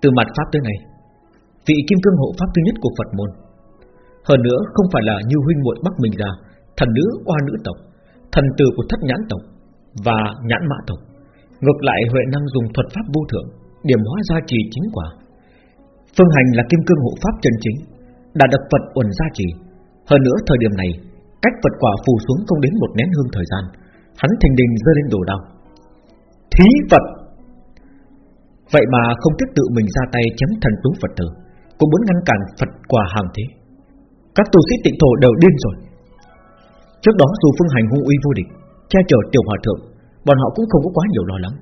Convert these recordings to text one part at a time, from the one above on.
Từ mặt pháp tới này Vị kim cương hộ pháp thứ nhất của Phật môn. Hơn nữa, không phải là như huynh muội bắc mình ra Thần nữ oa nữ tộc, Thần tử của thất nhãn tộc Và nhãn mã tộc. Ngược lại, Huệ năng dùng thuật pháp vô thượng, Điểm hóa gia trì chính quả. Phương hành là kim cương hộ pháp chân chính, Đã được Phật uẩn gia trì. Hơn nữa, thời điểm này, Cách Phật quả phù xuống không đến một nén hương thời gian, Hắn thình đình rơi lên đồ đau. Thí Phật Vậy mà không tiếc tự mình ra tay chém thần tú Phật tử, Cũng muốn ngăn cản Phật quả hàng thế. Các tu sĩ tịnh thổ đều điên rồi. Trước đó dù phương hành hung uy vô địch, Che chở tiểu hòa thượng, Bọn họ cũng không có quá nhiều lo lắng.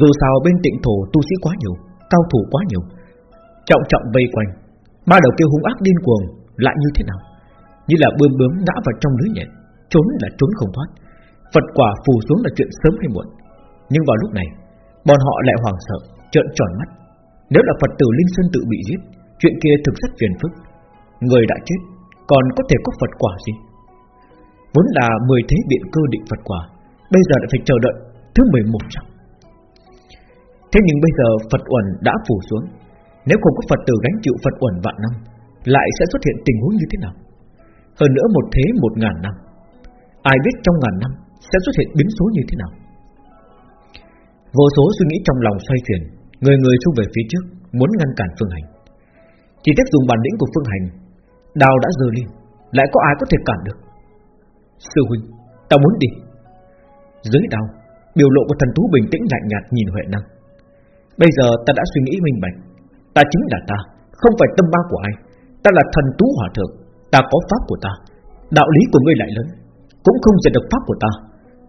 Dù sao bên tịnh thổ tu sĩ quá nhiều, Cao thủ quá nhiều, Trọng trọng vây quanh, Ba đầu kêu hung ác điên cuồng Lại như thế nào? Như là bươm bướm ngã vào trong lưới nhện, Trốn là trốn không thoát. Phật quả phù xuống là chuyện sớm hay muộn. Nhưng vào lúc này Bọn họ lại hoảng sợ, trợn tròn mắt. Nếu là Phật tử Linh Sơn tự bị giết Chuyện kia thực rất phiền phức. Người đã chết, còn có thể có Phật quả gì? Vốn là 10 thế biện cơ định Phật quả Bây giờ lại phải chờ đợi thứ 11 trăm Thế nhưng bây giờ Phật uẩn đã phủ xuống. Nếu không có Phật tử gánh chịu Phật uẩn vạn năm Lại sẽ xuất hiện tình huống như thế nào? Hơn nữa một thế một ngàn năm. Ai biết trong ngàn năm Sẽ xuất hiện biến số như thế nào? Vô số suy nghĩ trong lòng xoay chuyển, Người người xung về phía trước, Muốn ngăn cản Phương Hành. Chỉ tiếc dùng bản lĩnh của Phương Hành Đào đã dơ lên, Lại có ai có thể cản được? Sư huynh, Ta muốn đi. Dưới đào Biểu lộ của thần thú bình tĩnh lạnh nhạt nhìn Huệ Năng. Bây giờ ta đã suy nghĩ minh bạch, Ta chính là ta, Không phải tâm ba của ai. Ta là thần tú hỏa thượng, Ta có pháp của ta, Đạo lý của ngươi lại lớn, Cũng không giật được pháp của ta.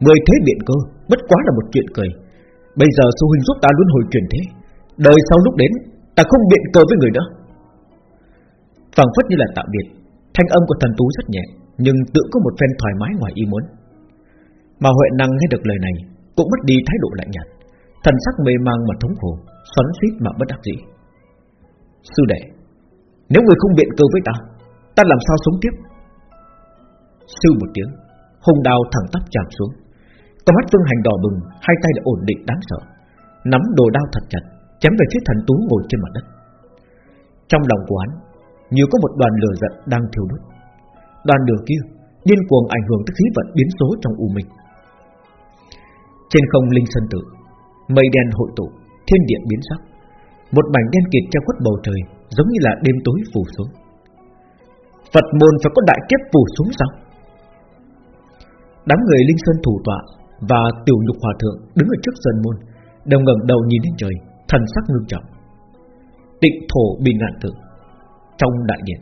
Người thế biện cơ, Bất quá là một chuyện cười. Bây giờ sư huynh giúp ta luôn hồi chuyển thế. Đời sau lúc đến, Ta không biện cờ với người nữa phảng phất như là tạm biệt, Thanh âm của thần tú rất nhẹ, Nhưng tự có một phen thoải mái ngoài ý muốn. Mà Huệ Năng nghe được lời này, Cũng mất đi thái độ lạnh nhạt. Thần sắc mê mang mà thống khổ, Xoắn xít mà bất đắc dĩ. Sư đệ, Nếu người không biện cơ với ta Ta làm sao sống tiếp? Sư một tiếng Hùng đào thẳng tắp chạm xuống con mắt Phương Hành đỏ bừng, hai tay đã ổn định đáng sợ, nắm đồ đao thật chặt, chém về phía thần tú ngồi trên mặt đất. Trong lòng của hắn, như có một đoàn lửa giận đang thiêu đốt. Đoàn lửa kia điên cuồng ảnh hưởng tới khí vận biến số trong u minh. Trên không linh sơn tự, mây đen hội tụ, thiên địa biến sắc, một mảnh đen kịt che khuất bầu trời, giống như là đêm tối phủ xuống. Phật môn phải có đại kiếp phủ xuống sao? Đám người linh sơn thủ tọa và tiểu nhục hòa thượng đứng ở trước sân môn đều ngẩng đầu nhìn lên trời thần sắc ngưng trọng. Tịnh thổ bị ngạn thượng, trong đại điện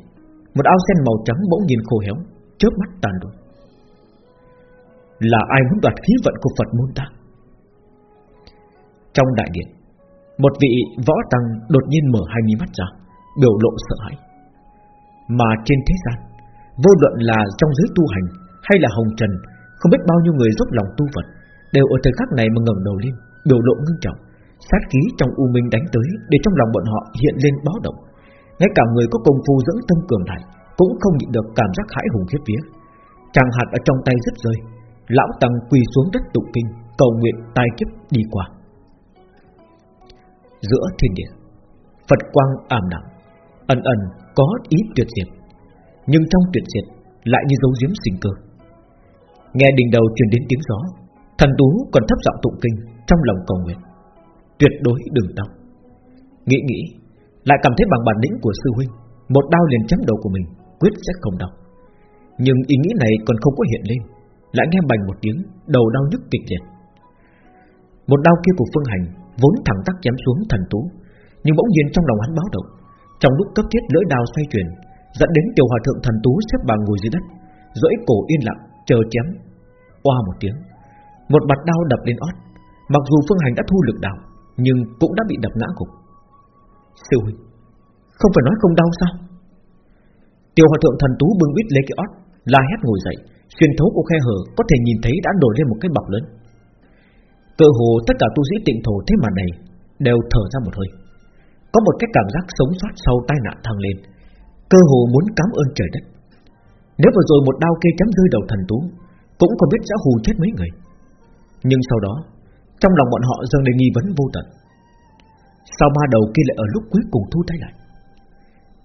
một ao sen màu trắng bỗng nhiên khô héo chớp mắt tàn đổ là ai muốn đoạt khí vận của phật môn ta? Trong đại điện một vị võ tăng đột nhiên mở hai mí mắt ra biểu lộ sợ hãi. Mà trên thế gian vô luận là trong giới tu hành hay là hồng trần không biết bao nhiêu người dốc lòng tu Phật, Đều ở thời khắc này mà ngẩng đầu lên, Biểu lộ ngưng trọng, Sát khí trong u minh đánh tới Để trong lòng bọn họ hiện lên báo động. Ngay cả người có công phu dưỡng tâm cường đại Cũng không nhịn được cảm giác hãi hùng khiếp vía. Chàng hạt ở trong tay rất rơi, Lão Tăng quỳ xuống đất tụng kinh, Cầu nguyện tai kiếp đi qua. Giữa thiên địa, Phật quang ảm đạm, Ẩn ẩn có ý tuyệt diệt, Nhưng trong tuyệt diệt Lại như dấu diếm sinh cơ. Nghe đỉnh đầu truyền đến tiếng gió, Thần tú còn thấp giọng tụng kinh Trong lòng cầu nguyện. Tuyệt đối đừng tóc Nghĩ nghĩ, Lại cảm thấy bằng bản lĩnh của sư huynh, Một đao liền chém đầu của mình, Quyết sẽ không đau. Nhưng ý nghĩ này còn không có hiện lên, Lại nghe bành một tiếng, Đầu đau nhức kịch liệt. Một đao kia của Phương Hành Vốn thẳng tắc chém xuống thần tú, Nhưng bỗng nhiên trong lòng hắn báo động. Trong lúc cấp thiết lưỡi đao xoay chuyển, Dẫn đến tiểu hòa thượng thần tú xếp bằng ngồi dưới đất Rỡi cổ yên lặng, chờ chém. Oa một tiếng, Một bạt đau đập lên ót. Mặc dù Phương Hành đã thu lực đạo, Nhưng cũng đã bị đập ngã gục. Sư huynh, Không phải nói không đau sao? Tiểu hòa thượng thần tú bưng bít lấy cái ót, La hét ngồi dậy. Xuyên thấu của khe hở có thể nhìn thấy đã nổi lên một cái bọc lớn. Cơ hồ tất cả tu sĩ tịnh thổ thế mà này Đều thở ra một hơi. Có một cái cảm giác sống sót sau tai nạn thăng lên. Cơ hồ muốn cảm ơn trời đất. Nếu vừa rồi một đao kê chém rơi đầu thần tú cũng không biết sẽ hù chết mấy người. Nhưng sau đó, Trong lòng bọn họ dâng lên nghi vấn vô tận. Sao ma đầu kia lại ở lúc cuối cùng thu tay lại?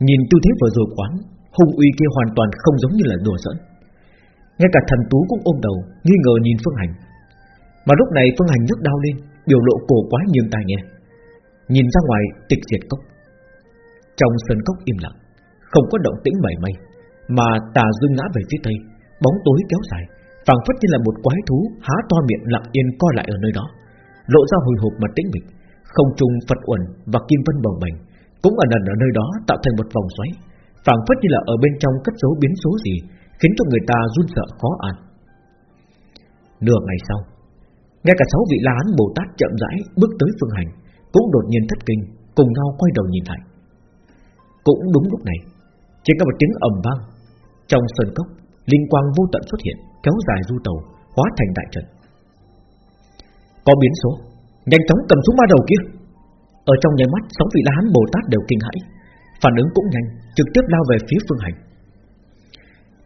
Nhìn tư thế vừa rồi quán, Hung uy kia hoàn toàn không giống như là đùa giỡn. Ngay cả thần tú cũng ôm đầu, Nghi ngờ nhìn Phương Hành. Mà lúc này Phương Hành nhấc đau lên, Biểu lộ cổ quá nghiêm tai nghe. Nhìn ra ngoài, tịch diệt cốc. Trong sân cốc im lặng, Không có động tĩnh mảy may, Mà tà dương ngã về phía tây, Bóng tối kéo dài phảng phất như là một quái thú há to miệng lặng yên co lại ở nơi đó. Lộ ra hồi hộp mà tĩnh mịch, không trung phật uẩn và kim vân bồng bềnh, cũng ẩn ẩn ở nơi đó tạo thành một vòng xoáy, phảng phất như là ở bên trong cất dấu biến số gì, khiến cho người ta run sợ khó an. Nửa ngày sau nghe cả sáu vị la hán bồ tát chậm rãi bước tới phương hành, cũng đột nhiên thất kinh, cùng nhau quay đầu nhìn lại. Cũng đúng lúc này, chỉ có một tiếng ầm vang trong sơn cốc linh quang vô tận xuất hiện, kéo dài du tàu, hóa thành đại trận. Có biến số, nhanh chóng cầm súng ma đầu kia. Ở trong nháy mắt, sáu vị la hán bồ tát đều kinh hãi, phản ứng cũng nhanh, trực tiếp lao về phía phương hành.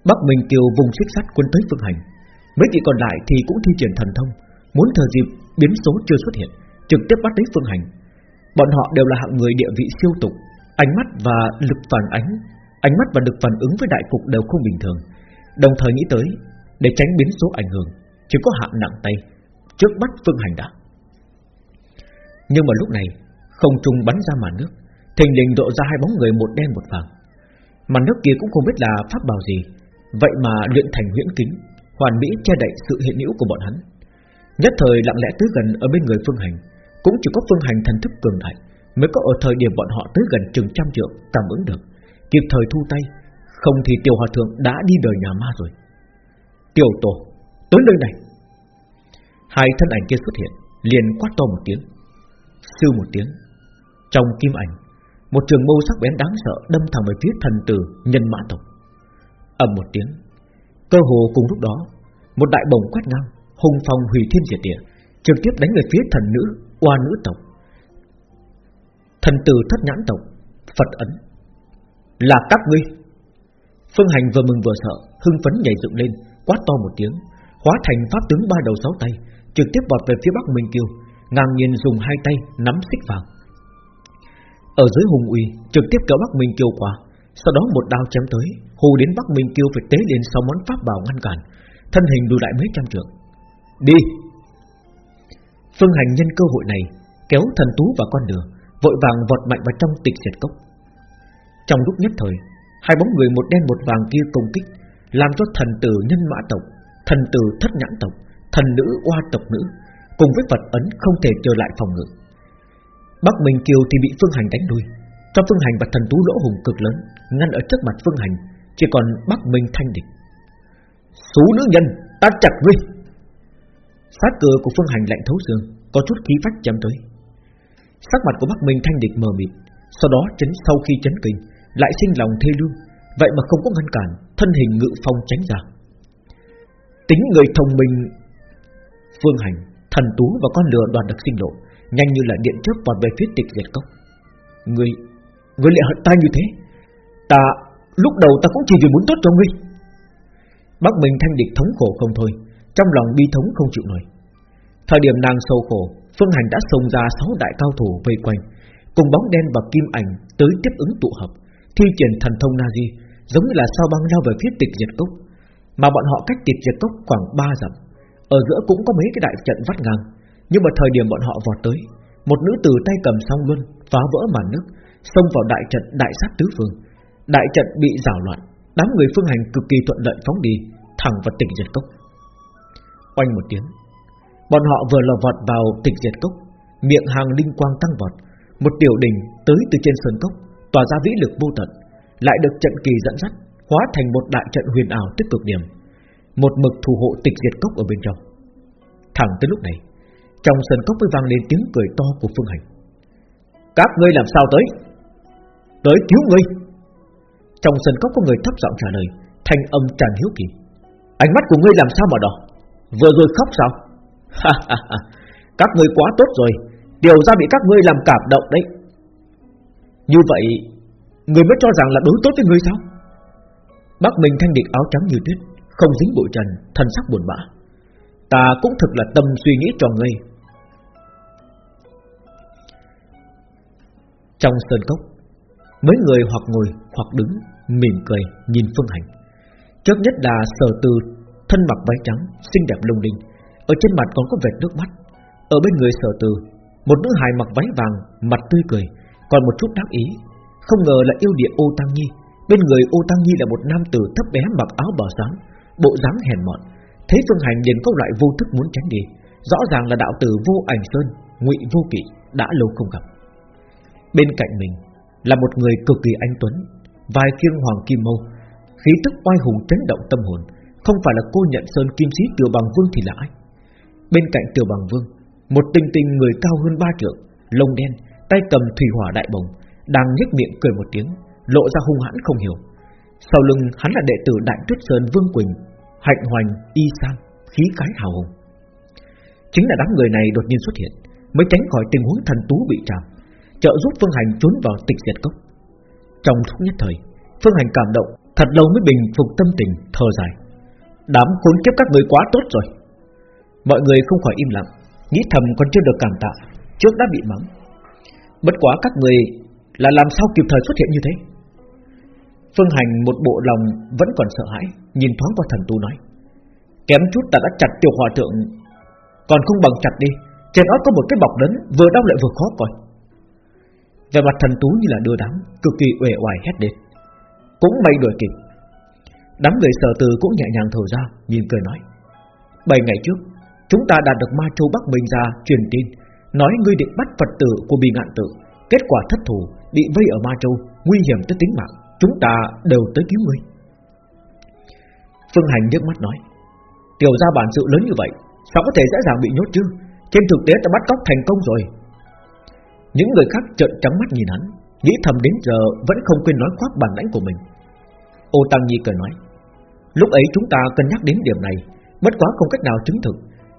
Bắc minh kiều vùng xích sắt quân tới phương hành, mấy vị còn lại thì cũng thi triển thần thông, muốn thờ dịp biến số chưa xuất hiện, trực tiếp bắt lấy phương hành. Bọn họ đều là hạng người địa vị siêu tục, ánh mắt và lực phản ánh ánh mắt và lực phản ứng với đại cục đều không bình thường đồng thời nghĩ tới, để tránh biến số ảnh hưởng, Chỉ có hạ nặng tay, Trước bắt phương hành đã Nhưng mà lúc này, Không trung bắn ra màn nước, Thình lình độ ra hai bóng người một đen một vàng. Màn nước kia cũng không biết là pháp bảo gì, Vậy mà luyện thành huyễn kính, Hoàn mỹ che đậy sự hiện hữu của bọn hắn. Nhất thời lặng lẽ tới gần Ở bên người phương hành, Cũng chỉ có phương hành thần thức cường đại, Mới có ở thời điểm bọn họ tới gần chừng trăm trượng Cảm ứng được, Kịp thời thu tay không thì tiểu hòa thượng đã đi đời nhà ma rồi. Tiểu tổ, Tới nơi này. Hai thân ảnh kia xuất hiện, Liền quát to một tiếng. Sư một tiếng, Trong kim ảnh, Một trường mâu sắc bén đáng sợ Đâm thẳng về phía thần tử nhân mã tộc. Ầm một tiếng, Cơ hồ cùng lúc đó, Một đại bồng quét ngang Hùng phong hủy thiên diệt địa, Trực tiếp đánh về phía thần nữ, Oa nữ tộc. Thần tử thất nhãn tộc, Phật ấn. Là các ngươi Phương hành vừa mừng vừa sợ Hưng phấn nhảy dựng lên quát to một tiếng, hóa thành pháp tướng ba đầu sáu tay, trực tiếp vọt về phía Bắc Minh Kiêu, ngang nhiên dùng hai tay nắm xích vàng. Ở dưới hùng uy, trực tiếp kéo Bắc Minh Kiêu qua, sau đó một đao chém tới, hù đến Bắc Minh Kiêu phải tế lên sau món pháp bảo ngăn cản, thân hình lùi lại mấy trăm trượng. Đi! Phương Hành nhân cơ hội này kéo thần tú vào con đường, vội vàng vọt mạnh vào trong tịch diệt cốc. Trong lúc nhất thời, hai bóng người một đen một vàng kia công kích làm cho thần tử nhân mã tộc, thần tử thất nhãn tộc, thần nữ oa tộc nữ cùng với Phật ấn không thể trở lại phòng ngự. Bắc Minh Kiều thì bị Phương Hành đánh đuôi, cho Phương Hành và thần tú lỗ hùng cực lớn ngăn ở trước mặt Phương Hành, chỉ còn Bắc Minh thanh địch. Số nữ nhân, ta chặt ngươi. Sát cửa của Phương Hành lạnh thấu xương, có chút khí phách chém tới. Sắc mặt của Bắc Minh thanh địch mờ mịt, sau đó chấn sau khi chấn kinh, lại sinh lòng thê lương, vậy mà không có ngăn cản, thân hình ngự phong tránh ra. Tính người thông minh, phương hành, thần tú và con lừa đoàn được sinh lộ, nhanh như là điện chớp vọt về phía tịch diệt cốc. Người, người lại hận ta như thế? Ta, lúc đầu ta cũng chỉ vì muốn tốt cho ngươi. Bắc Minh thanh địch thống khổ không thôi, trong lòng bi thống không chịu nổi. Thời điểm nàng sâu khổ, Phương Hành đã xông ra sáu đại cao thủ vây quanh, cùng bóng đen và kim ảnh tới tiếp ứng tụ hợp, thi triển thần thông Nazi, giống như là sao băng lao về phía tịch diệt cốc, mà bọn họ cách tịch diệt cốc khoảng 3 dặm, ở giữa cũng có mấy cái đại trận vắt ngang, nhưng mà thời điểm bọn họ vọt tới, một nữ tử tay cầm song luân phá vỡ màn nước, xông vào đại trận đại sát tứ phương, đại trận bị rào loạn, đám người phương hành cực kỳ thuận lợi phóng đi, thẳng vào tịch diệt cốc. Oanh một tiếng, bọn họ vừa lò vọt vào tịch diệt cốc, miệng hàng linh quang tăng vọt, một tiểu đỉnh tới từ trên sơn cốc, tỏa ra vĩ lực vô tận, lại được trận kỳ dẫn dắt, hóa thành một đại trận huyền ảo tích cực điểm, một mực thủ hộ tịch diệt cốc ở bên trong. Thẳng tới lúc này, trong sân cốc mới vang lên tiếng cười to của Phương Hành. Các ngươi làm sao tới? Tới cứu ngươi. Trong sân cốc có người thấp giọng trả lời, thanh âm tràn hiếu kỳ. Ánh mắt của ngươi làm sao mà đỏ? Vừa rồi khóc sao? các ngươi quá tốt rồi, điều ra bị các ngươi làm cảm động đấy. Như vậy Người mới cho rằng là đối tốt với người sao? Bác mình thanh địch áo trắng như tuyết Không dính bụi trần Thân sắc buồn bã. Ta cũng thực là tâm suy nghĩ cho ngươi Trong sơn cốc Mấy người hoặc ngồi hoặc đứng Mỉm cười nhìn Phương Hành. Trước nhất là sở từ Thân mặc váy trắng, xinh đẹp lung linh. Ở trên mặt còn có vệt nước mắt. Ở bên người sở từ Một nữ hài mặc váy vàng, mặt tươi cười còn một chút đáp ý Không ngờ là yêu địa ô Tăng Nhi. Bên người ô Tăng Nhi là một nam tử thấp bé mặc áo bào sáng Bộ dáng hèn mọn. Thấy Phương Hành liền có loại vô thức muốn tránh đi. Rõ ràng là đạo tử vô ảnh sơn Ngụy vô kỵ đã lâu không gặp. Bên cạnh mình Là một người cực kỳ anh tuấn Vài khiêng hoàng kim mâu Khí tức oai hùng chấn động tâm hồn. Không phải là cô nhận sơn kim sĩ tiểu bằng vương thì là ai? Bên cạnh tiểu bằng vương Một tinh tinh người cao hơn ba trượng Lông đen, tay cầm thủy hỏa đại bồng Đang nhếch miệng cười một tiếng Lộ ra hung hãn không hiểu. Sau lưng hắn là đệ tử Đại Tuyết Sơn Vương Quỳnh Hạnh hoành, y sang, khí cái hào hùng. Chính là đám người này đột nhiên xuất hiện Mới tránh khỏi tình huống thần tú bị trảm Trợ giúp Phương Hành trốn vào tịch diệt cốc. Trong lúc nhất thời Phương Hành cảm động Thật lâu mới bình phục tâm tình thở dài. Đám khốn kiếp các người quá tốt rồi. Mọi người không khỏi im lặng Nghĩ thầm còn chưa được cảm tạ Trước đã bị mắng Bất quá các người là làm sao kịp thời xuất hiện như thế? Phương Hành một bộ lòng vẫn còn sợ hãi, Nhìn thoáng qua thần tu nói, Kém chút ta đã chặt tiểu hòa thượng, Còn không bằng chặt đi, Trên đó có một cái bọc lớn, Vừa đau lại vừa khó coi. Về mặt thần tú như là đưa đám Cực kỳ uể oải hét đến, Cũng may đuổi kịp. Đám người sở từ cũng nhẹ nhàng thở ra, Nhìn cười nói, Bảy ngày trước, Chúng ta đạt được Ma Châu Bắc Minh ra truyền tin Nói ngươi định bắt Phật tử của bì ngạn tự, Kết quả thất thủ Bị vây ở Ma Châu, Nguy hiểm tới tính mạng. Chúng ta đều tới cứu ngươi. Phương Hành nhếch mắt nói, Tiểu gia bản sự lớn như vậy, Sao có thể dễ dàng bị nhốt chứ? Trên thực tế ta bắt cóc thành công rồi. Những người khác trợn trắng mắt nhìn hắn, Nghĩ thầm đến giờ vẫn không quên nói khoác bản lãnh của mình. Ô Tăng Nhi cười nói, Lúc ấy chúng ta cân nhắc đến điểm này, Bất quá không cách nào chứng thực,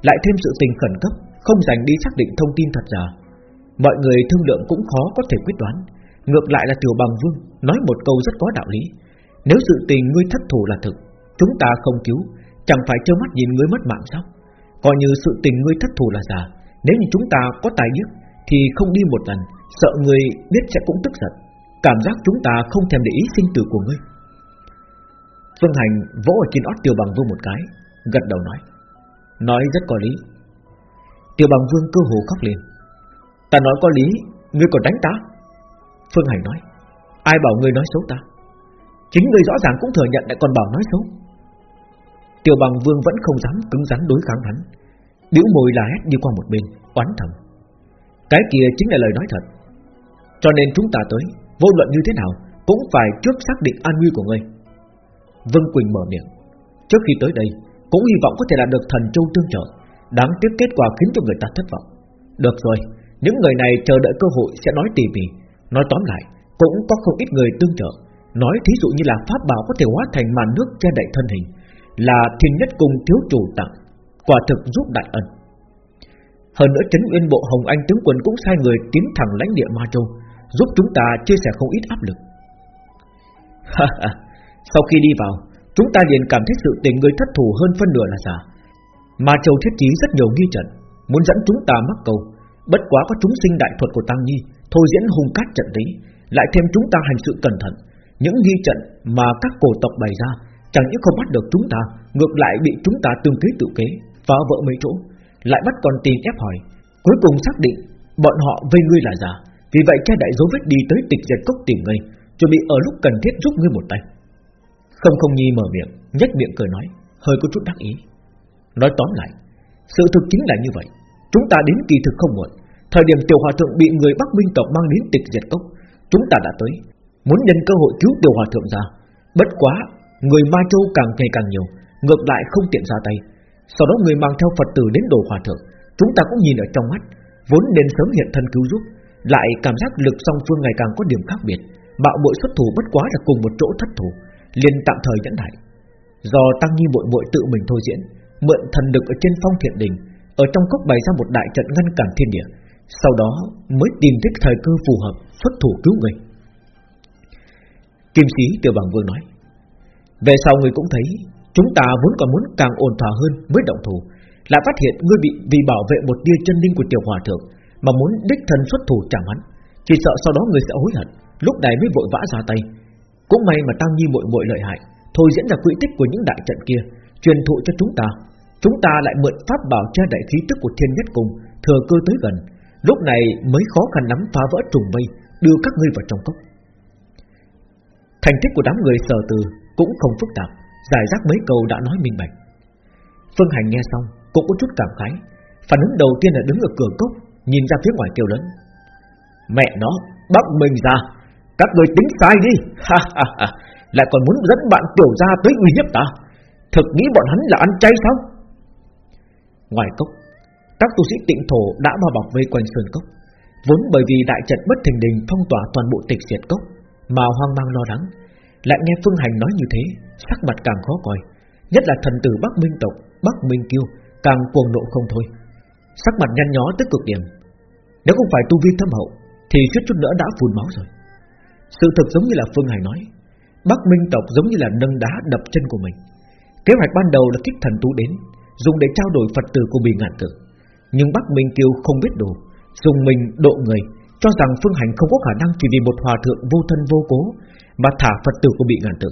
Lại thêm sự tình khẩn cấp không dành đi xác định thông tin thật giả. Mọi người thương lượng cũng khó có thể quyết đoán. Ngược lại là Tiểu Bằng Vương Nói một câu rất có đạo lý. Nếu sự tình ngươi thất thủ là thực, Chúng ta không cứu, Chẳng phải trơ mắt nhìn ngươi mất mạng sao? Coi như sự tình ngươi thất thủ là giả, Nếu như chúng ta có tài nhất Thì không đi một lần, Sợ ngươi biết sẽ cũng tức giận. Cảm giác chúng ta không thèm để ý sinh tử của ngươi. Phương Hành vỗ ở trên ót Tiêu Bằng Vương một cái, Gật đầu nói Nói rất có lý. Tiêu Bằng Vương cơ hồ khóc lên Ta nói có lý, Ngươi còn đánh ta? Phương Hành nói, Ai bảo ngươi nói xấu ta? Chính ngươi rõ ràng cũng thừa nhận lại còn bảo nói xấu. Tiểu bằng vương vẫn không dám cứng rắn đối kháng hắn. Biểu môi là hét đi qua một bên, Oán thầm. Cái kia chính là lời nói thật. Cho nên chúng ta tới, Vô luận như thế nào, Cũng phải trước xác định an nguy của ngươi. Vân Quỳnh mở miệng. Trước khi tới đây, Cũng hy vọng có thể đạt được thần châu tương trợ. Đáng tiếc kết quả khiến cho người ta thất vọng. Được rồi, Những người này chờ đợi cơ hội sẽ nói tỉ mỉ. Nói tóm lại, Cũng có không ít người tương trợ. Nói thí dụ như là pháp bảo có thể hóa thành màn nước che đậy thân hình, Là thiên nhất cùng thiếu chủ tặng, Quả thực giúp đại ân. Hơn nữa chính uyên bộ Hồng Anh tướng quân cũng sai người tiến thẳng lãnh địa Ma Châu, Giúp chúng ta chia sẻ không ít áp lực. Sau khi đi vào, Chúng ta liền cảm thấy sự tình người thất thủ hơn phân nửa là giả mà Châu thiết trí rất nhiều nghi trận, Muốn dẫn chúng ta mắc cầu. Bất quá có chúng sinh đại thuật của Tăng Nhi, Thôi diễn hung cát trận lý Lại thêm chúng ta hành sự cẩn thận. Những nghi trận mà các cổ tộc bày ra, Chẳng những không bắt được chúng ta, Ngược lại bị chúng ta tương kế tự kế, Phá vỡ mấy chỗ. Lại bắt con tin ép hỏi, Cuối cùng xác định bọn họ vây ngươi là giả, Vì vậy cha đại dấu vết đi tới tịch diệt cốc tìm ngươi, Chuẩn bị ở lúc cần thiết giúp ngươi một tay. Không không nhi mở miệng, nhếch miệng cười nói, Hơi có chút đắc ý. Nói tóm lại, Sự thực chính là như vậy. Chúng ta đến kỳ thực không muộn. Thời điểm tiểu hòa thượng bị người Bắc Minh tộc mang đến tịch diệt cốc, Chúng ta đã tới. Muốn nhân cơ hội cứu tiểu hòa thượng ra, Bất quá Người Ma Châu càng ngày càng nhiều, Ngược lại không tiện ra tay. Sau đó người mang theo Phật tử đến đồ hòa thượng, Chúng ta cũng nhìn ở trong mắt, Vốn nên sớm hiện thân cứu giúp, Lại cảm giác lực song phương ngày càng có điểm khác biệt. Bạo bội xuất thủ bất quá là cùng một chỗ thất thủ, liền tạm thời nhẫn lại Do Tăng Nhi bội bội tự mình thôi diễn Mượn thần lực ở trên phong thiện đình, Ở trong cốc bày ra một đại trận ngăn cản thiên địa, sau đó mới tìm thích thời cơ phù hợp Xuất thủ cứu người. Kim sĩ tiểu bằng vương nói, Về sau người cũng thấy, Chúng ta vốn còn muốn càng ổn thỏa hơn Mới động thủ, Lại phát hiện ngươi bị, vì bảo vệ một tia chân linh của tiểu hòa thượng Mà muốn đích thân xuất thủ chẳng hắn Chỉ sợ sau đó người sẽ hối hận, Lúc này mới vội vã ra tay. Cũng may mà Tăng Nhi muội muội lợi hại, Thôi diễn ra quỹ tích của những đại trận kia, Truyền thụ cho chúng ta Chúng ta lại mượn pháp bảo che đại khí tức của thiên nhất cung Thừa cơ tới gần. Lúc này mới khó khăn lắm phá vỡ trùng vây Đưa các ngươi vào trong cốc. Thành tích của đám người sở từ Cũng không phức tạp Giải rác mấy câu đã nói minh bạch. Phương Hành nghe xong cũng có chút cảm khái Phản ứng đầu tiên là đứng ở cửa cốc Nhìn ra phía ngoài kêu lớn. Mẹ nó, bắt mình ra Các người tính sai đi. Ha ha ha Lại còn muốn dẫn bạn tiểu ra tới uy hiếp ta. Thực nghĩ bọn hắn là ăn chay sao? Ngoài cốc. Các tu sĩ tịnh thổ đã bao bọc vây quanh sơn cốc, Vốn bởi vì đại trận bất thình đình phong tỏa toàn bộ tịch diệt cốc Mà hoang mang lo lắng, Lại nghe Phương Hành nói như thế, Sắc mặt càng khó coi, Nhất là thần tử Bắc Minh tộc, Bắc Minh Kiêu càng cuồng nộ không thôi. Sắc mặt nhăn nhó tới cực điểm. Nếu không phải tu vi thâm hậu, Thì suýt chút nữa đã phun máu rồi. Sự thực giống như là Phương hành nói, Bắc Minh tộc giống như là nâng đá đập chân của mình. Kế hoạch ban đầu là kích thần tú đến Dùng để trao đổi Phật tử của Bì Ngạn Tử Nhưng Bắc Minh Kiêu không biết đủ Dùng mình độ người, Cho rằng Phương Hành không có khả năng chỉ vì một hòa thượng vô thân vô cố Mà thả Phật tử của Bì Ngạn Tử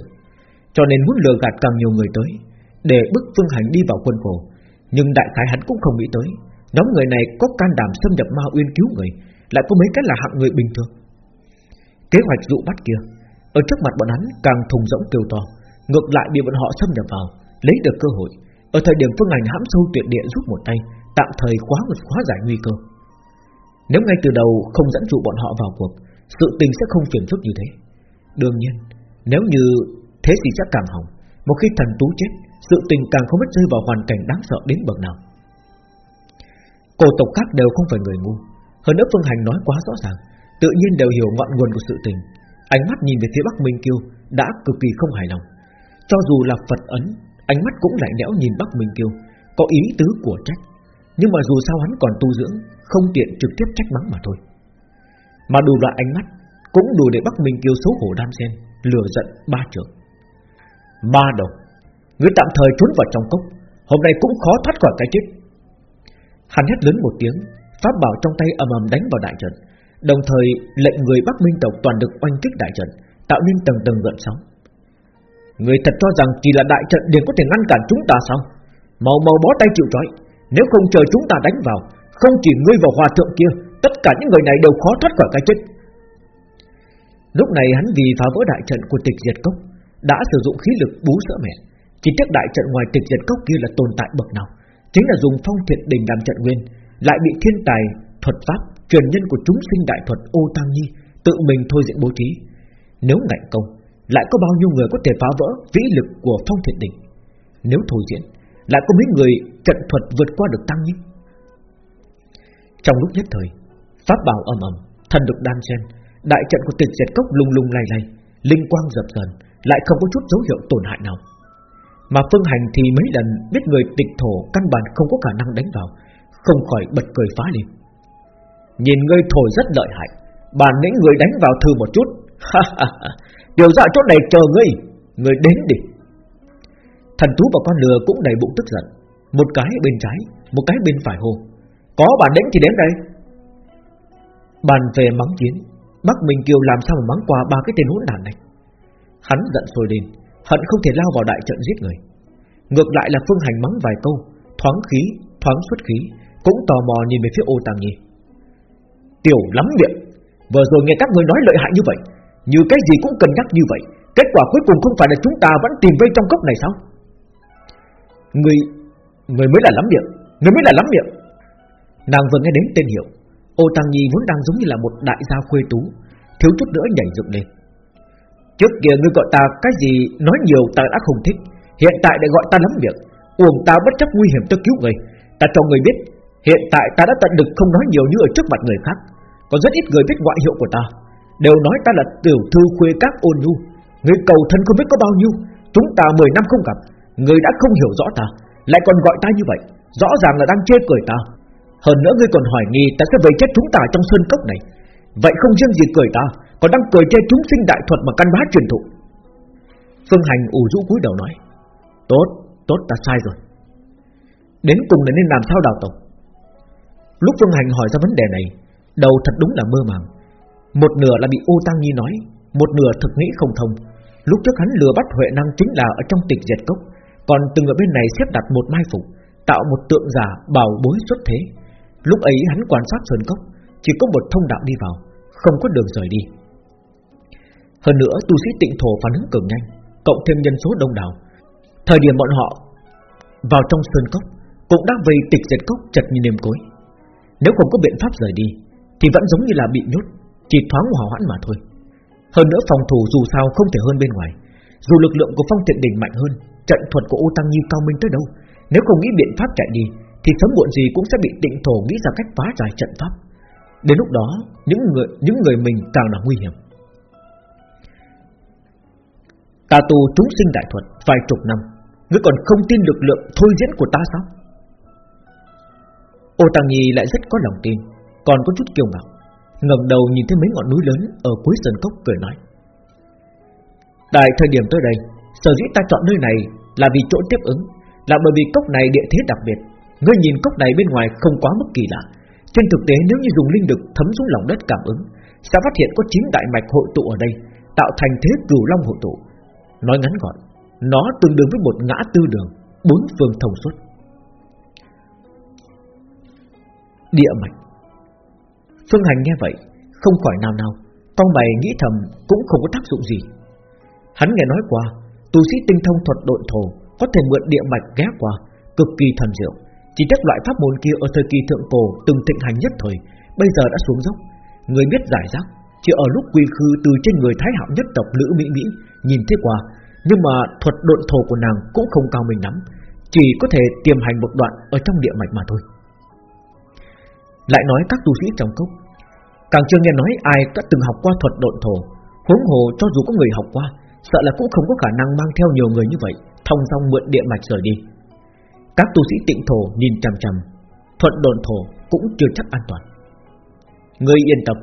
Cho nên muốn lừa gạt càng nhiều người tới, Để bức Phương Hành đi vào quân khổ. Nhưng đại khái hắn cũng không nghĩ tới, Nhóm người này có can đảm xâm nhập ma uyên cứu người, Lại có mấy cái là hạng người bình thường. Kế hoạch dụ bắt kia, Ở trước mặt bọn hắn càng thùng rỗng kêu to, Ngược lại bị bọn họ xâm nhập vào, Lấy được cơ hội. Ở thời điểm phương ảnh hãm sâu tuyệt địa giúp một tay, Tạm thời quá một khóa giải nguy cơ. Nếu ngay từ đầu không dẫn dụ bọn họ vào cuộc, Sự tình sẽ không phiền phức như thế. Đương nhiên, Nếu như thế thì sẽ càng hỏng, Một khi thần tú chết, Sự tình càng không biết rơi vào hoàn cảnh đáng sợ đến bậc nào. Cổ tộc khác đều không phải người ngu, Hơn nữa Phương Hành nói quá rõ ràng, Tự nhiên đều hiểu ngọn nguồn của sự tình. Ánh mắt nhìn về phía Bắc Minh Kiêu Đã cực kỳ không hài lòng. Cho dù là Phật ấn Ánh mắt cũng lạnh lẽo nhìn Bắc Minh Kiêu, Có ý tứ của trách. Nhưng mà dù sao hắn còn tu dưỡng, Không tiện trực tiếp trách mắng mà thôi. Mà đủ loại ánh mắt Cũng đủ để Bắc Minh Kiêu xấu hổ đan xen Lừa giận ba trường. Ba đồng, Người tạm thời trốn vào trong cốc, Hôm nay cũng khó thoát khỏi cái chết. Hắn hét lớn một tiếng, Pháp bảo trong tay ầm ầm đánh vào đại trận, Đồng thời lệnh người Bắc Minh tộc toàn lực oanh kích đại trận, Tạo nên tầng tầng gợn sóng. Người thật cho rằng chỉ là đại trận liền có thể ngăn cản chúng ta sao? Màu màu bó tay chịu trói. Nếu không chờ chúng ta đánh vào, Không chỉ ngươi và hòa thượng kia, Tất cả những người này đều khó thoát khỏi cái chết. Lúc này hắn vì phá vỡ đại trận của tịch diệt cốc, Đã sử dụng khí lực bú sữa mẹ. Chỉ tiếc đại trận ngoài tịch diệt cốc kia là tồn tại bậc nào, Chính là dùng phong thiện đình làm trận nguyên, Lại bị thiên tài, thuật pháp, Truyền nhân của chúng sinh đại thuật ô tăng nhi Tự mình thôi diễn bố trí. Nếu ngạnh công lại có bao nhiêu người có thể phá vỡ vĩ lực của phong thiện đình Nếu thôi diễn, Lại có mấy người trận thuật vượt qua được tăng nhỉ? Trong lúc nhất thời, Pháp bảo ầm ầm, Thần lực đan xen, Đại trận của tịch diệt cốc lung lung lay lay, Linh quang dập dần Lại không có chút dấu hiệu tổn hại nào. Mà Phương Hành thì mấy lần biết người tịch thổ căn bản không có khả năng đánh vào, Không khỏi bật cười phá lên. Nhìn ngươi thổi rất lợi hại, Bản lĩnh người đánh vào thử một chút. Điều ra chỗ này chờ ngươi. Ngươi đến đi. Thần thú và con lừa cũng đầy bụng tức giận. Một cái bên trái Một cái bên phải hồ Có bản đến thì đến đây. Bàn về mắng chiến Bắc Minh Kiều làm sao mà mắng qua ba cái tên hỗn đản này? Hắn giận sôi lên Hận không thể lao vào đại trận giết người. Ngược lại là Phương Hành mắng vài câu Thoáng khí, thoáng xuất khí Cũng tò mò nhìn về phía ô Tàng Nhi Tiểu lắm miệng Vừa rồi nghe các người nói lợi hại như vậy như cái gì cũng cân nhắc như vậy, Kết quả cuối cùng không phải là chúng ta vẫn tìm vây trong cốc này sao? Người Người mới là lắm miệng, Người mới là lắm miệng. Nàng vừa nghe đến tên hiệu, Ô Tăng Nhi vốn đang giống như là một đại gia khuê tú, Thiếu chút nữa nhảy dựng lên. Trước kia ngươi gọi ta cái gì, nói nhiều ta đã không thích, Hiện tại để gọi ta lắm miệng, Uổng ta bất chấp nguy hiểm tới cứu người. Ta cho người biết, Hiện tại ta đã tận lực không nói nhiều như ở trước mặt người khác, Có rất ít người biết ngoại hiệu của ta. Đều nói ta là tiểu thư khuê các ôn nhu. Người cầu thân không biết có bao nhiêu Chúng ta 10 năm không gặp Người đã không hiểu rõ ta Lại còn gọi ta như vậy Rõ ràng là đang chê cười ta. Hơn nữa ngươi còn hỏi nghi ta sẽ về chết chúng ta trong sơn cốc này. Vậy không riêng gì cười ta Còn đang cười chê chúng sinh đại thuật mà căn bá truyền thụ. Phương Hành ủ rũ cúi đầu nói Tốt, tốt ta sai rồi. Đến cùng là nên làm sao đào tộc Lúc Phương Hành hỏi ra vấn đề này Đầu thật đúng là mơ màng. Một nửa là bị ô tăng nhi nói, Một nửa thực nghĩ không thông. Lúc trước hắn lừa bắt Huệ năng chính là ở trong tịch diệt cốc, Còn từng ở bên này xếp đặt một mai phục, Tạo một tượng giả bảo bối xuất thế. Lúc ấy hắn quan sát sơn cốc, Chỉ có một thông đạo đi vào, Không có đường rời đi. Hơn nữa, tu sĩ tịnh thổ phản ứng cường nhanh, Cộng thêm nhân số đông đảo. Thời điểm bọn họ Vào trong sơn cốc, Cũng đang vây tịch diệt cốc chật như nêm cối. Nếu không có biện pháp rời đi, Thì vẫn giống như là bị nhốt chỉ thoáng hỏa hoãn mà thôi. Hơn nữa phòng thủ dù sao không thể hơn bên ngoài. Dù lực lượng của phong tiện đỉnh mạnh hơn, Trận thuật của ô tăng nhi cao minh tới đâu, Nếu không nghĩ biện pháp chạy đi, Thì sớm muộn gì cũng sẽ bị tịnh thổ nghĩ ra cách phá giải trận pháp. Đến lúc đó, Những người những người mình càng là nguy hiểm. Ta tu chúng sinh đại thuật, vài chục năm, Ngươi còn không tin lực lượng thôi diễn của ta sao? Ô Tăng Nhi lại rất có lòng tin, Còn có chút kiêu ngạo ngẩng đầu nhìn thấy mấy ngọn núi lớn Ở cuối sơn cốc cười nói. Tại thời điểm tới đây, Sở dĩ ta chọn nơi này là vì chỗ tiếp ứng, Là bởi vì cốc này địa thế đặc biệt. Ngươi nhìn cốc này bên ngoài không quá mức kỳ lạ. Trên thực tế, nếu như dùng linh lực thấm xuống lòng đất cảm ứng, Sẽ phát hiện có chín đại mạch hội tụ ở đây, Tạo thành thế cửu long hội tụ. Nói ngắn gọn, Nó tương đương với một ngã tư đường, Bốn phương thông suốt. Địa mạch. Phương Hành nghe vậy, Không khỏi nào nào Con mày nghĩ thầm cũng không có tác dụng gì. Hắn nghe nói qua, Tu sĩ tinh thông thuật độn thổ, Có thể mượn địa mạch ghé qua, Cực kỳ thần diệu. Chỉ chắc loại pháp môn kia ở thời kỳ thượng cổ Từng thịnh hành nhất thời, Bây giờ đã xuống dốc. Người biết giải rác, Chỉ ở lúc quy khư từ trên người thái hạo nhất tộc nữ Mỹ Mỹ, Nhìn thấy qua, Nhưng mà thuật độn thổ của nàng cũng không cao mình lắm, Chỉ có thể tiềm hành một đoạn Ở trong địa mạch mà thôi. Lại nói các tu sĩ trong cốc. Càng chưa nghe nói ai đã từng học qua thuật độn thổ, Huống hồ cho dù có người học qua, Sợ là cũng không có khả năng mang theo nhiều người như vậy Thông dong mượn địa mạch rời đi. Các tu sĩ tịnh thổ nhìn chằm chằm Thuận độn thổ cũng chưa chắc an toàn. Người yên tâm.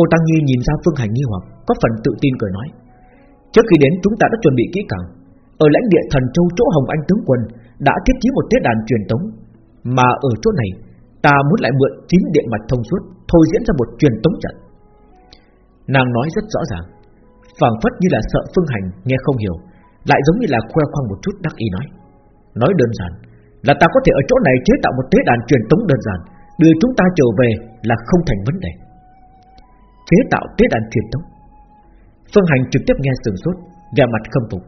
Ô Tăng Nhi nhìn ra Phương Hành nghi hoặc, Có phần tự tin cười nói, Trước khi đến, chúng ta đã chuẩn bị kỹ càng. Ở lãnh địa thần châu chỗ Hồng Anh tướng quân Đã thiết trí một tiết đàn truyền tống, Mà ở chỗ này Ta muốn lại mượn chín địa mạch thông suốt Thôi diễn ra một truyền tống trận Nàng nói rất rõ ràng phảng phất như là sợ Phương Hành nghe không hiểu, lại giống như là khoe khoang một chút đắc ý nói. Nói đơn giản là ta có thể ở chỗ này chế tạo một tế đàn truyền tống đơn giản, đưa chúng ta trở về là không thành vấn đề. Chế tạo tế đàn truyền tống. Phương Hành trực tiếp nghe sườn sốt, vẻ mặt khâm phục.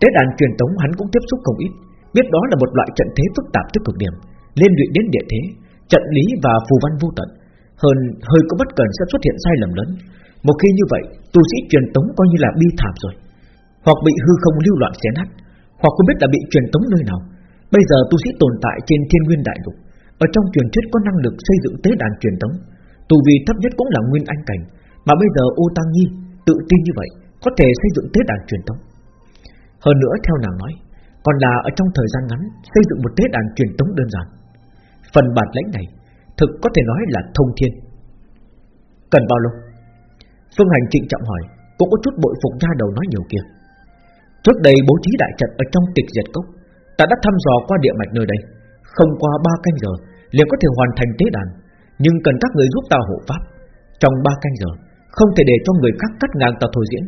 Tế đàn truyền tống hắn cũng tiếp xúc không ít, biết đó là một loại trận thế phức tạp tới cực điểm, liên lụy đến địa thế, trận lý và phù văn vô tận. Hơn hơi có bất cẩn sẽ xuất hiện sai lầm lớn, một khi như vậy Tu sĩ truyền tống coi như là bi thảm rồi. Hoặc bị hư không lưu loạn xé nát Hoặc không biết là bị truyền tống nơi nào. Bây giờ tu sĩ tồn tại trên thiên nguyên đại lục. Ở trong truyền thuyết có năng lực xây dựng tế đàn truyền tống. Tu vi thấp nhất cũng là nguyên anh cảnh. Mà bây giờ ô tăng nhi Tự tin như vậy Có thể xây dựng tế đàn truyền tống. Hơn nữa theo nàng nói Còn là ở trong thời gian ngắn Xây dựng một tế đàn truyền tống đơn giản. Phần bản lãnh này Thực có thể nói là thông thiên. Cần bao lâu? Phương Hành trịnh trọng hỏi, Cũng có chút bội phục ra đầu nói nhiều kia. Trước đây bố trí đại trận ở trong tịch diệt cốc, Ta đã thăm dò qua địa mạch nơi đây. Không qua ba canh giờ, liền có thể hoàn thành tế đàn. Nhưng cần các người giúp ta hộ pháp. Trong ba canh giờ, Không thể để cho người khác cắt ngang ta thôi diễn.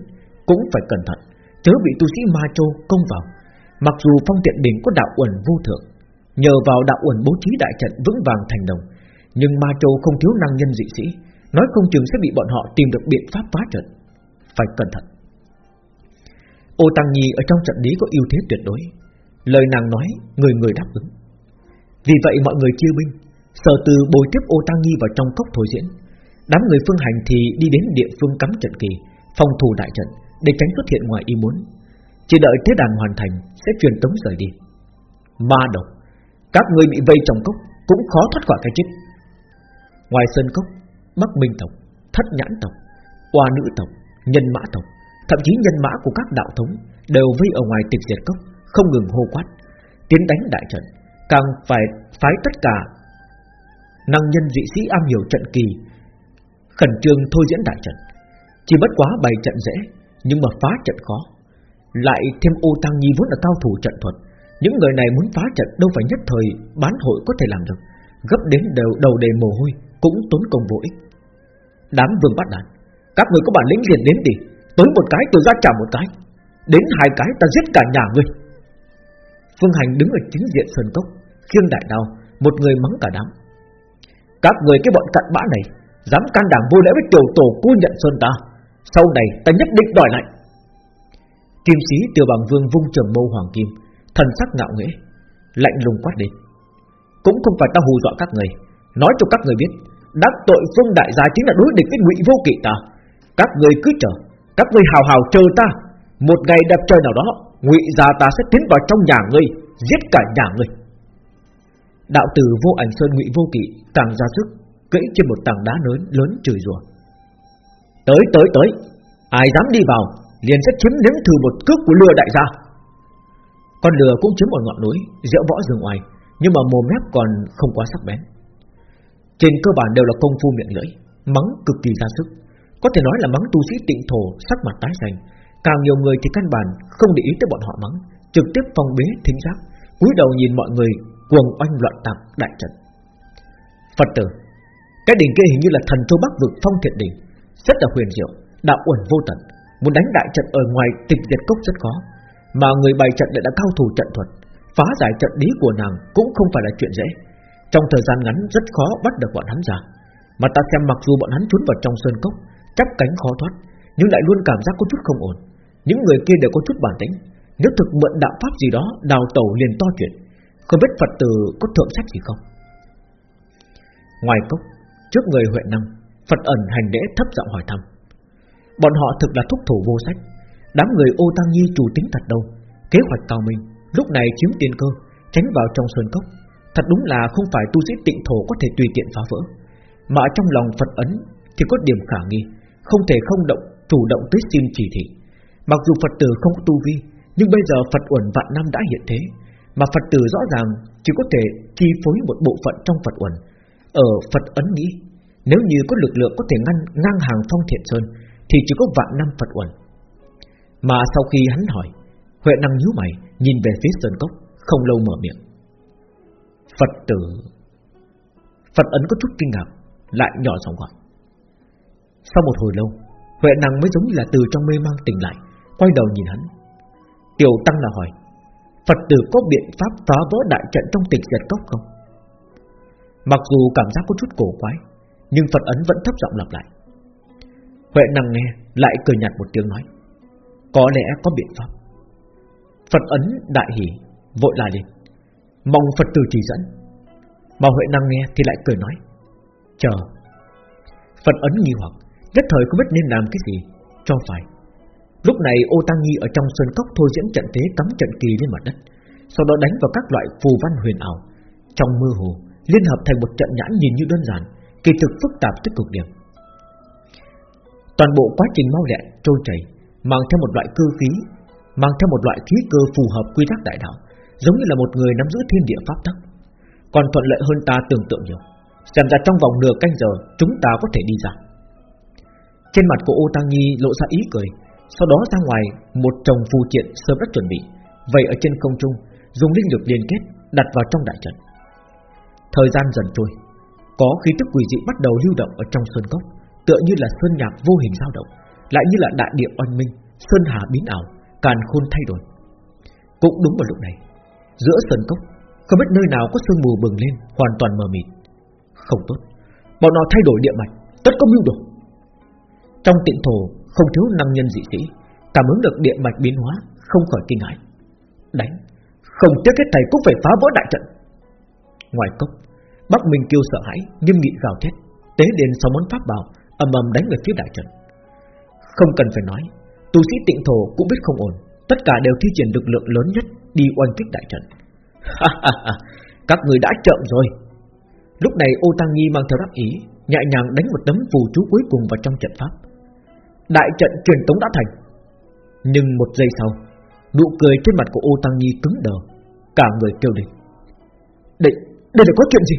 Cũng phải cẩn thận, Chớ bị tu sĩ Ma Châu công vào. Mặc dù phong tiện đỉnh có đạo uẩn vô thượng Nhờ vào đạo uẩn bố trí đại trận vững vàng thành đồng, Nhưng Ma Châu không thiếu năng nhân dị sĩ, Nói không chừng sẽ bị bọn họ tìm được biện pháp phá trận. Phải cẩn thận. Ô Tăng Nhi ở trong trận lý có ưu thế tuyệt đối. Lời nàng nói, Người người đáp ứng. Vì vậy mọi người chia binh, Sở từ bồi tiếp ô Tăng Nhi vào trong cốc thôi diễn. Đám người phương hành thì đi đến địa phương cắm trận kỳ, Phòng thủ đại trận Để tránh xuất hiện ngoài ý muốn. Chỉ đợi thế đàn hoàn thành, Sẽ truyền tống rời đi. Ma độc các người bị vây trong cốc Cũng khó thoát khỏi cái chết Ngoài sân cốc Bắc Minh tộc, Thất Nhãn tộc, Hoa Nữ tộc, Nhân Mã tộc, thậm chí nhân mã của các đạo thống đều vây ở ngoài tịch diệt cốc, không ngừng hô quát, tiến đánh đại trận, càng phải phái tất cả năng nhân dị sĩ am hiểu trận kỳ, khẩn trương thôi diễn đại trận. Chỉ bất quá bày trận dễ, nhưng mà phá trận khó. Lại thêm ô tăng nhi vốn là cao thủ trận thuật, những người này muốn phá trận đâu phải nhất thời bán hội có thể làm được, gấp đến đều đầu đề mồ hôi, cũng tốn công vô ích. Đám vương bắt đàn Các người có bản lĩnh liền đến đi. Tới một cái tôi ra trả một cái. Đến hai cái ta giết cả nhà ngươi. Phương Hành đứng ở chính diện sơn cốc Khiêng đại đao Một người mắng cả đám. Các người cái bọn cặn bã này Dám can đảm vô lễ với tiểu tổ cô nhận sơn ta. Sau này ta nhất định đòi lại. Kim sĩ tiểu bằng vương vung trường mâu hoàng kim Thần sắc ngạo nghễ, Lạnh lùng quát đi Cũng không phải ta hù dọa các người, Nói cho các người biết, Đắc tội phương đại gia chính là đối địch với ngụy vô kỵ ta. Các người cứ chờ, Các người hào hào chờ ta. Một ngày đẹp trời nào đó, Ngụy gia ta sẽ tiến vào trong nhà ngươi, Giết cả nhà ngươi. Đạo tử vô ảnh sơn ngụy vô kỵ Càng ra sức, Cưỡi trên một tảng đá lớn lớn chửi rủa. Tới tới tới, Ai dám đi vào, liền sẽ chiếm nếm thử một cước của lừa đại gia. Con lừa cũng chiếm một ngọn núi dẻo võ rừng ngoài Nhưng mà mồm mép còn không quá sắc bén. Trên cơ bản đều là công phu miệng lưỡi, Mắng cực kỳ ra sức. Có thể nói là mắng tu sĩ tịnh thổ, Sắc mặt tái xanh. Càng nhiều người thì căn bản không để ý tới bọn họ mắng, Trực tiếp phong bế thính giác, cúi đầu nhìn mọi người cuồng oanh loạn tạc đại trận. Phật tử, Cái đỉnh kia hình như là thần châu bắc vực phong thiện đỉnh, Rất là huyền diệu, Đạo uẩn vô tận, Muốn đánh đại trận ở ngoài tịch diệt cốc rất khó. Mà người bày trận lại đã cao thủ trận thuật, Phá giải trận lý của nàng Cũng không phải là chuyện dễ. Trong thời gian ngắn, rất khó bắt được bọn hắn ra. Mà ta xem mặc dù bọn hắn trốn vào trong sơn cốc Chắp cánh khó thoát, Nhưng lại luôn cảm giác có chút không ổn. Những người kia đều có chút bản tính. Nếu thực mượn đạo pháp gì đó, Đào tẩu liền to chuyện. Không biết Phật tử có thượng sách gì không? Ngoài cốc, Trước người Huệ Năng, Phật ẩn hành lễ thấp giọng hỏi thăm. Bọn họ thực là thúc thủ vô sách. Đám người ô tăng nhi chủ tính thật đâu? Kế hoạch tào mình, Lúc này chiếm tiền cơ, Tránh vào trong sơn cốc. Thật đúng là không phải tu sĩ tịnh thổ có thể tùy tiện phá vỡ. Mà trong lòng Phật ấn Thì có điểm khả nghi, Không thể không động, chủ động tới xin chỉ thị. Mặc dù Phật tử không có tu vi, Nhưng bây giờ Phật uẩn vạn năm đã hiện thế. Mà Phật tử rõ ràng Chỉ có thể chi phối một bộ phận trong Phật uẩn. Ở Phật ấn nghĩ, Nếu như có lực lượng có thể ngăn ngang hàng phong thiện sơn, thì chỉ có vạn năm Phật uẩn. Mà sau khi hắn hỏi, Huệ năng nhíu mày, nhìn về phía sơn cốc, không lâu mở miệng. Phật tử. Phật ấn có chút kinh ngạc, lại nhỏ giọng gọi. Sau một hồi lâu, Huệ năng mới giống như là từ trong mê mang tỉnh lại, quay đầu nhìn hắn. Tiểu tăng là hỏi, Phật tử có biện pháp phá vỡ đại trận trong tịch diệt cốc không? Mặc dù cảm giác có chút cổ quái, nhưng Phật ấn vẫn thấp giọng lặp lại. Huệ năng nghe Lại cười nhạt một tiếng nói có lẽ có biện pháp. Phật ấn đại hỉ Vội lại lên. Mong Phật tử chỉ dẫn. Mà Huệ năng nghe thì lại cười nói. Chờ. Phật ấn nghi hoặc, Nhất thời không biết nên làm cái gì Cho phải. Lúc này ô tăng nhi ở trong sơn cốc thôi diễn trận thế cắm trận kỳ lên mặt đất, Sau đó đánh vào các loại phù văn huyền ảo. Trong mơ hồ, Liên hợp thành một trận nhãn nhìn như đơn giản, Kỳ thực phức tạp tới cực điểm. Toàn bộ quá trình mau lẹ, trôi chảy Mang theo một loại cơ khí Mang theo một loại khí cơ phù hợp quy tắc đại đạo Giống như là một người nắm giữ thiên địa pháp tắc. Còn thuận lợi hơn ta tưởng tượng nhiều. Xem ra trong vòng nửa canh giờ Chúng ta có thể đi ra. Trên mặt của ô Tăng Nhi lộ ra ý cười. Sau đó ra ngoài Một chồng phù triện sớm đã chuẩn bị Vậy ở trên không trung Dùng linh lực liên kết đặt vào trong đại trận. Thời gian dần trôi. Có khí tức quỷ dị bắt đầu lưu động ở trong sơn cốc tựa như là sơn nhạc vô hình dao động, lại như là đại địa oanh minh, sơn hà biến ảo, càn khôn thay đổi. Cũng đúng vào lúc này, giữa sơn cốc, không biết nơi nào có sương mù bừng lên, hoàn toàn mờ mịt. Không tốt, bọn nó thay đổi địa mạch, tất có mưu đồ. Trong tịnh thổ không thiếu năng nhân dị sĩ, cảm ứng được địa mạch biến hóa, không khỏi kinh hãi. Đánh, không tiếc cái thầy cũng phải phá vỡ đại trận. Ngoài cốc, Bắc Minh kêu sợ hãi, nghiêm nghị gào thét, tế đến sáu món pháp bảo, ầm ầm đánh về phía đại trận. Không cần phải nói, tu sĩ tịnh thổ cũng biết không ổn, tất cả đều thi triển lực lượng lớn nhất đi oanh kích đại trận. Các người đã chậm rồi. Lúc này Ô Tăng Nhi mang theo đáp ý, nhẹ nhàng đánh một tấm phù chú cuối cùng vào trong trận pháp. Đại trận truyền tống đã thành. Nhưng một giây sau, nụ cười trên mặt của Ô Tăng Nhi cứng đờ, cả người kêu lên. Đây, đây là có chuyện gì?